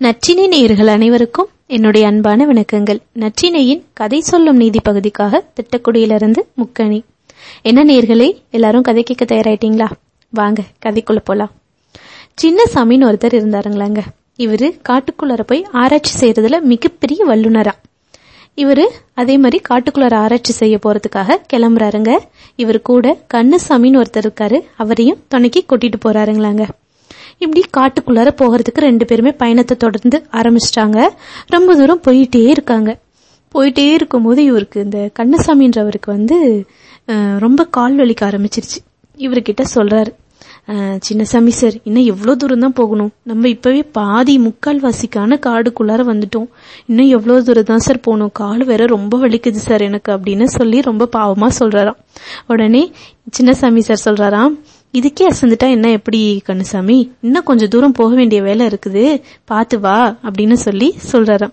நற்றினை நேயர்கள் அனைவருக்கும் என்னுடைய அன்பான வணக்கங்கள். நற்றினையின் கதை சொல்லும் நீதி பகுதிக்காக திட்டக்குடியிலிருந்து முக்கணி. என்ன நேர்களே எல்லாரும் கதை கேட்க தயாராயிட்டீங்களா? வாங்க கதைக்குள்ள போலாம். சின்ன சாமின்னு ஒருத்தர் இருந்தாருங்களாங்க. இவரு காட்டுக்குள்ளார போய் ஆராய்ச்சி செய்யறதுல மிகப்பெரிய வல்லுநரா இவரு அதே மாதிரி காட்டுக்குள்ளார ஆராய்ச்சி செய்ய போறதுக்காக கிளம்புறாருங்க. இவர் கூட கண்ணுசாமின்னு ஒருத்தர் இருக்காரு. அவரையும் துணைக்கி கூட்டிட்டு போறாருங்களாங்க. இப்படி காட்டுக்குள்ளார போகிறதுக்கு ரெண்டு பேருமே பயணத்தை தொடர்ந்து ஆரம்பிச்சிட்டாங்க. ரொம்ப தூரம் போயிட்டே இருக்காங்க. போயிட்டே இருக்கும்போது இவருக்கு இந்த கண்ணசாமின்றவருக்கு வந்து ரொம்ப கால் வலிக்க ஆரம்பிச்சிருச்சு. இவர்கிட்ட சொல்றாரு சின்னசாமி சார் இன்னும் எவ்வளோ தூரம் தான் போகணும்? நம்ம இப்பவே பாதி முக்கால் வாசிக்கான காடுக்குள்ளார வந்துட்டோம். இன்னும் எவ்வளோ தூரம் தான் சார் போகணும்? கால் வேற ரொம்ப வலிக்குது சார் எனக்கு அப்படின்னு சொல்லி ரொம்ப பாவமா சொல்றாராம். உடனே சின்னசாமி சார் சொல்றாராம் இதுக்கே அசந்துட்டா என்ன எப்படி கண்ணுசாமி? இன்னும் கொஞ்சம் தூரம் போக வேண்டிய வேலை இருக்குது. பாத்து வா அப்படின்னு சொல்லி சொல்றாராம்.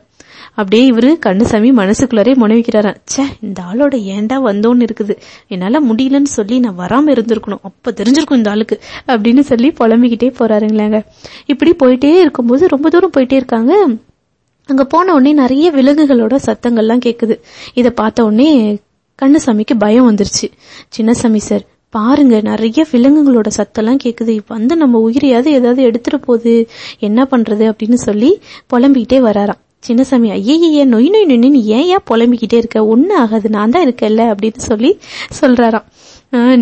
அப்படியே இவரு கண்ணுசாமி மனசுக்குள்ளாரே முனைவிக்கிறாராம். ச்சே இந்த ஆளோட ஏன்டா வந்தோன்னு இருக்குது. என்னால முடியலன்னு சொல்லி நான் வராம இருந்திருக்கணும். அப்ப தெரிஞ்சிருக்கும் இந்த ஆளுக்கு அப்படின்னு சொல்லி புலம்பிக்கிட்டே போறாருங்களாங்க. இப்படி போயிட்டே இருக்கும்போது ரொம்ப தூரம் போயிட்டே இருக்காங்க. அங்க போன உடனே நிறைய விலங்குகளோட சத்தங்கள்லாம் கேக்குது. இத பார்த்த உடனே கண்ணுசாமிக்கு பயம் வந்துருச்சு. சின்னசாமி சார் பாருங்க நிறைய விலங்குகளோட சத்தம்லாம் கேக்குது. வந்து நம்ம உயிரையாவது ஏதாவது எடுத்துட்டு போகுது. என்ன பண்றது அப்படின்னு சொல்லி புலம்பிக்கிட்டே வராராம். சின்னசாமி ஐயையே நொய் நொய் நொய்னு ஏன் ஏன் புலம்பிக்கிட்டே இருக்க? ஒன்றும் ஆகாது நான் தான் இருக்கேன்ல அப்படின்னு சொல்லி சொல்றாராம்.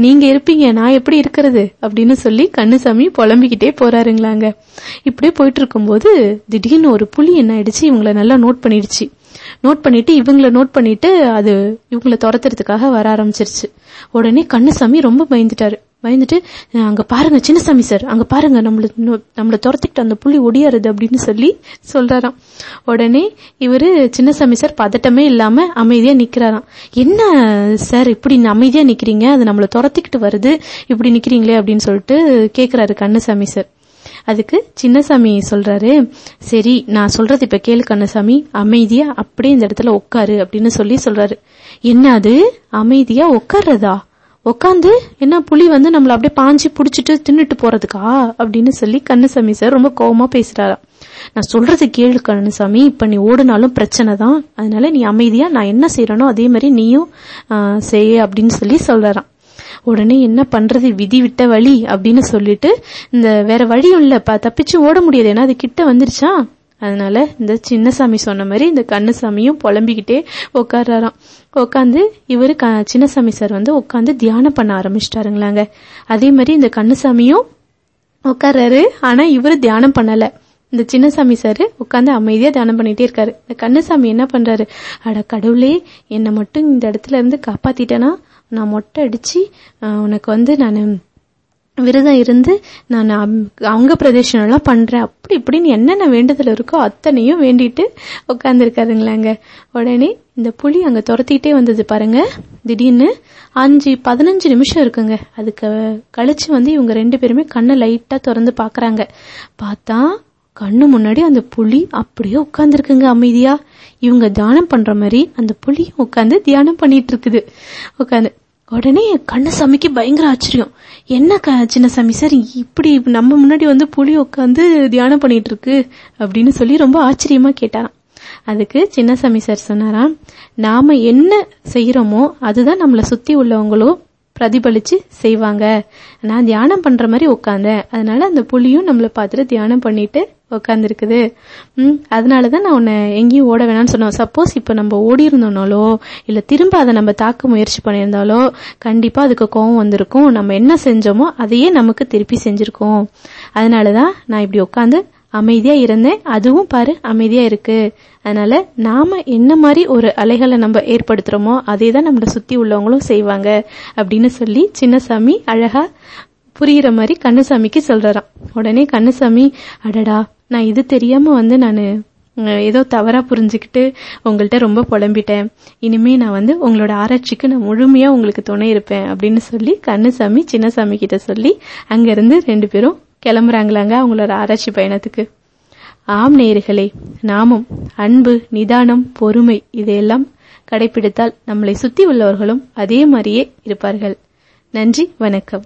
நீங்க இருப்பீங்க நான் எப்படி இருக்கிறது? அப்படின்னு சொல்லி கண்ணுசாமி புலம்பிக்கிட்டே போறாருங்களாங்க. இப்படியே போயிட்டு இருக்கும்போது திடீர்னு ஒரு புலி என்ன ஆயிடுச்சு? இவங்கள நல்லா நோட் பண்ணிடுச்சு. நோட் பண்ணிட்டு இவங்கள நோட் பண்ணிட்டு அது இவங்கள துரத்துறதுக்காக வர ஆரம்பிச்சிருச்சு. உடனே கண்ணுசாமி ரொம்ப பயந்துட்டாரு. பயந்துட்டு அங்க பாருங்க சின்னசாமி சார் அங்க பாருங்க நம்மள நோ- நம்மள துரத்திக்கிட்டு அந்த புள்ளி ஒடியாருது அப்படின்னு சொல்லி சொல்றாராம். உடனே இவரு சின்னசாமி சார் பதட்டமே இல்லாம அமைதியா நிக்கிறாராம். என்ன சார் இப்படி அமைதியா நிக்கிறீங்க? அது நம்மள துரத்திக்கிட்டு வருது இப்படி நிக்கிறீங்களே அப்படின்னு சொல்லிட்டு கேக்குறாரு கண்ணசாமி சார். அதுக்கு சின்னசாமி சொல்றாரு சரி நான் சொல்றது இப்ப கேளு கண்ணசாமி. அமைதியா அப்படியே இந்த இடத்துல உட்காரு அப்படின்னு சொல்லி சொல்றாரு. என்ன அது அமைதியா உட்கார்றதா? உட்காந்து என்ன புலி வந்து நம்மள அப்படியே பாஞ்சு புடிச்சிட்டு தின்னுட்டு போறதுக்கா? அப்படின்னு சொல்லி கண்ணசாமி சார் ரொம்ப கோபமா பேசுறாராம். நான் சொல்றது கேளு கண்ணசாமி. இப்ப நீ ஓடுனாலும் பிரச்சனை தான். அதனால நீ அமைதியா நான் என்ன செய்யறனோ அதே மாதிரி நீயும் செய்ய அப்படின்னு சொல்லி சொல்றாராம். உடனே என்ன பண்றது விதி விட்ட வழி அப்படின்னு சொல்லிட்டு இந்த வேற வழியும் இல்ல தப்பிச்சு ஓட முடியாது. ஏன்னா அது கிட்ட வந்துருச்சா? அதனால இந்த சின்னசாமி சொன்ன மாதிரி இந்த கண்ணசாமியும் புலம்பிக்கிட்டே உட்கார்றாராம் உட்காந்து இவரு க- சின்னசாமி சார் வந்து உட்காந்து தியானம் பண்ண ஆரம்பிச்சிட்டாருங்களாங்க. அதே மாதிரி இந்த கண்ணசாமியும் உட்கார்றாரு ஆனா இவரு தியானம் பண்ணல. இந்த சின்னசாமி சார் உட்காந்து அமைதியா தியானம் பண்ணிட்டே இருக்காரு. இந்த கண்ணசாமி என்ன பண்றாரு? அட கடவுளே என்னை மட்டும் இந்த இடத்துல இருந்து காப்பாத்திட்டேனா? நான் மொட்டை அடிச்சு உனக்கு வந்து நான் விரதம் இருந்து நான் அம்- அங்க பிரதேசம் எல்லாம் பண்றேன். அப்படி இப்படின்னு என்னென்ன வேண்டுதல் இருக்கோ அத்தனையும் வேண்டிட்டு உட்காந்துருக்காருங்களாங்க உடனே இந்த புலி அங்க துரத்திட்டே வந்தது பாருங்க. திடீர்னு அஞ்சு பதினஞ்சு நிமிஷம் இருக்குங்க. அதுக்கு கழிச்சு வந்து இவங்க ரெண்டு பேருமே கண்ணை லைட்டா திறந்து பாக்குறாங்க. பார்த்தா கண்ணு முன்னாடி அந்த புலி அப்படியே உட்காந்துருக்குங்க அமைதியா. இவங்க தியானம் பண்ற மாதிரி அந்த புலியும் உட்காந்து தியானம் பண்ணிட்டு இருக்குது. உட்காந்து உடனே கண்ணசாமிக்கு பயங்கர ஆச்சரியம். என்ன க சின்னசாமி சார் இப்படி நம்ம முன்னாடி வந்து புலி உட்காந்து தியானம் பண்ணிட்டு இருக்கு அப்படின்னு சொல்லி ரொம்ப ஆச்சரியமா கேட்டாராம். அதுக்கு சின்னசாமி சார் சொன்னாராம் நாம என்ன செய்யறோமோ அதுதான் நம்மள சுத்தி உள்ளவங்களும் பிரதிபலிச்சு செய்வாங்க. நான் தியானம் பண்ற மாதிரி உட்காந்தேன். அதனால அந்த புலியும் நம்மள பார்த்துட்டு தியானம் பண்ணிட்டு உட்காந்துருக்குது ம் அதனாலதான் நான் உன்னை எங்கேயும் ஓட வேணாம்னு சொன்னோம் சப்போஸ் இப்போ நம்ம ஓடி இருந்தோம்னாலோ இல்லை திரும்ப அதை நம்ம தாக்க முயற்சி பண்ணியிருந்தாலோ கண்டிப்பாக அதுக்கு கோவம் வந்திருக்கும். நம்ம என்ன செஞ்சோமோ அதையே நமக்கு திருப்பி செஞ்சிருக்கோம். அதனாலதான் நான் இப்படி உட்காந்து அமைதியா இருந்தேன் அதுவும் பாரு அமைதியா இருக்கு. அதனால நாம என்ன மாதிரி ஒரு அலைகளை நம்ம ஏற்படுத்துறோமோ அதே தான் நம்மளை சுத்தி உள்ளவங்களும் செய்வாங்க அப்படின்னு சொல்லி சின்னசாமி அழகா புரியுற மாதிரி கண்ணுசாமிக்கு சொல்றாராம். உடனே கண்ணுசாமி அடடா நான் இது தெரியாம வந்து நான் ஏதோ தவறா புரிஞ்சுக்கிட்டு உங்கள்கிட்ட ரொம்ப புலம்பிட்டேன். இனிமே நான் வந்து உங்களோட ஆராய்ச்சிக்கு நான் முழுமையா உங்களுக்கு துணை இருப்பேன் அப்படின்னு சொல்லி கண்ணுசாமி சின்னசாமி கிட்ட சொல்லி அங்க இருந்து ரெண்டு பேரும் கிளம்புறாங்களாங்க அவங்களோட ஆராய்ச்சி பயணத்துக்கு. ஆம் நேயர்களே நாமும் அன்பு நிதானம் பொறுமை இதையெல்லாம் கடைபிடித்தால் நம்மளை சுத்தி உள்ளவர்களும் அதே மாதிரியே இருப்பார்கள். நன்றி வணக்கம்.